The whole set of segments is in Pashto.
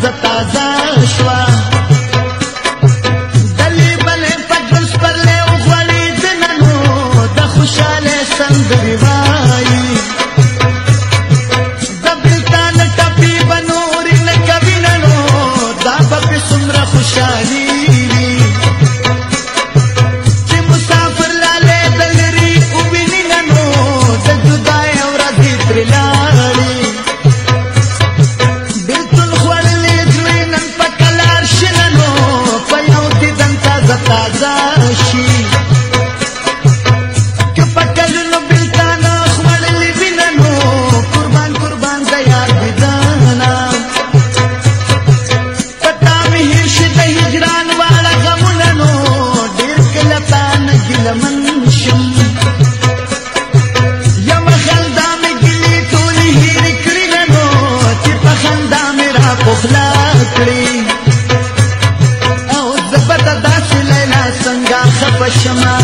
تازه تازه شوا دلی بلې پګل سپرلې او غړې دننو د خوشاله سندري وایي د بلتان ټپي بنوري لکه ویننو دا به څومره خوشالي llamar.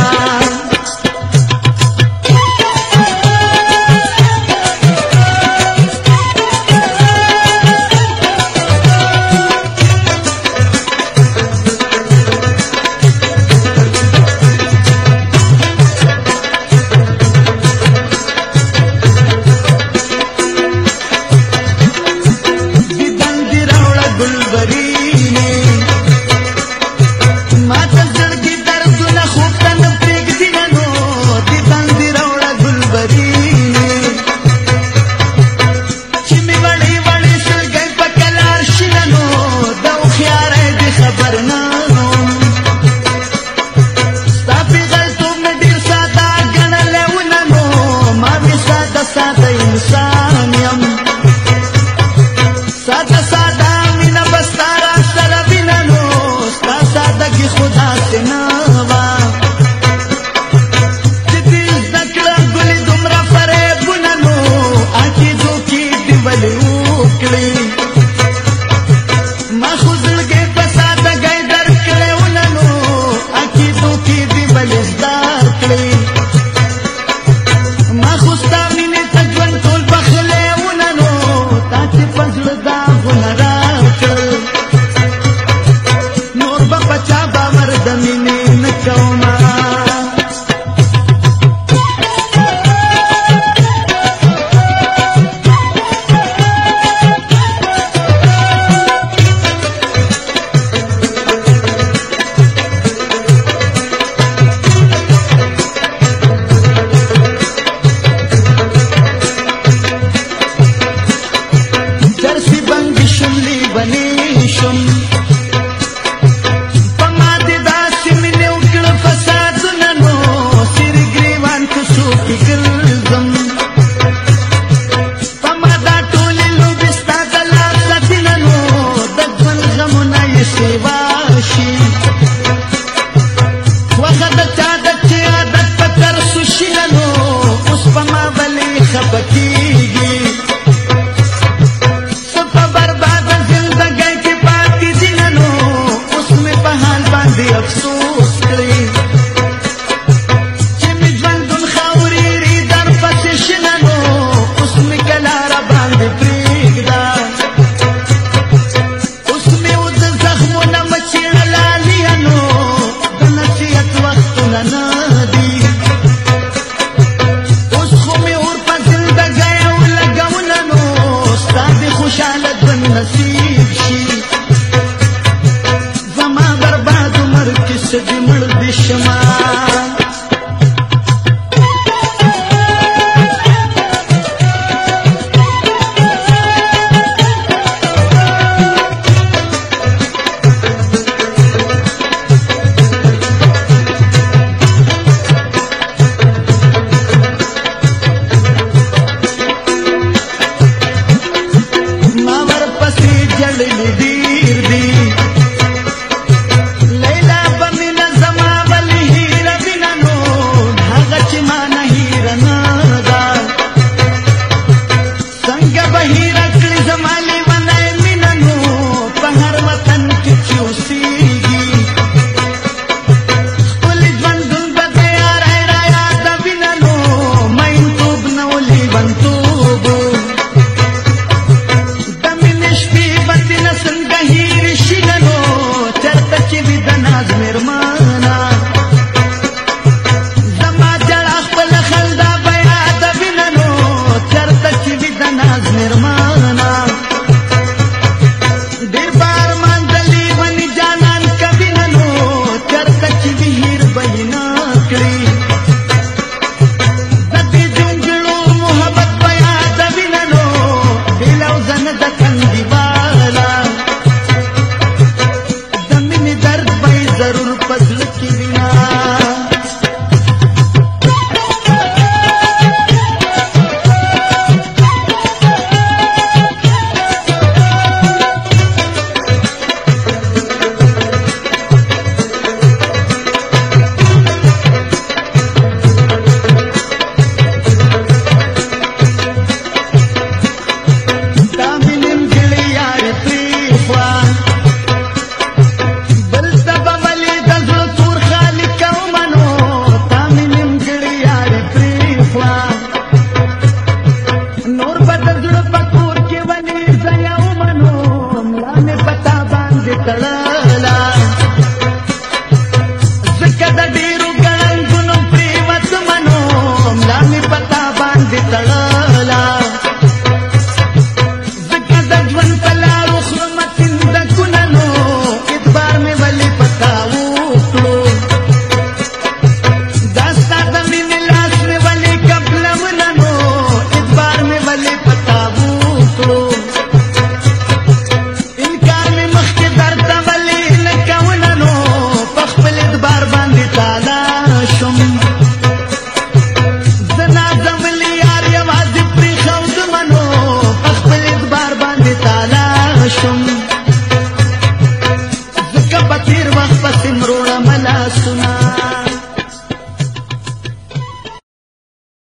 से भी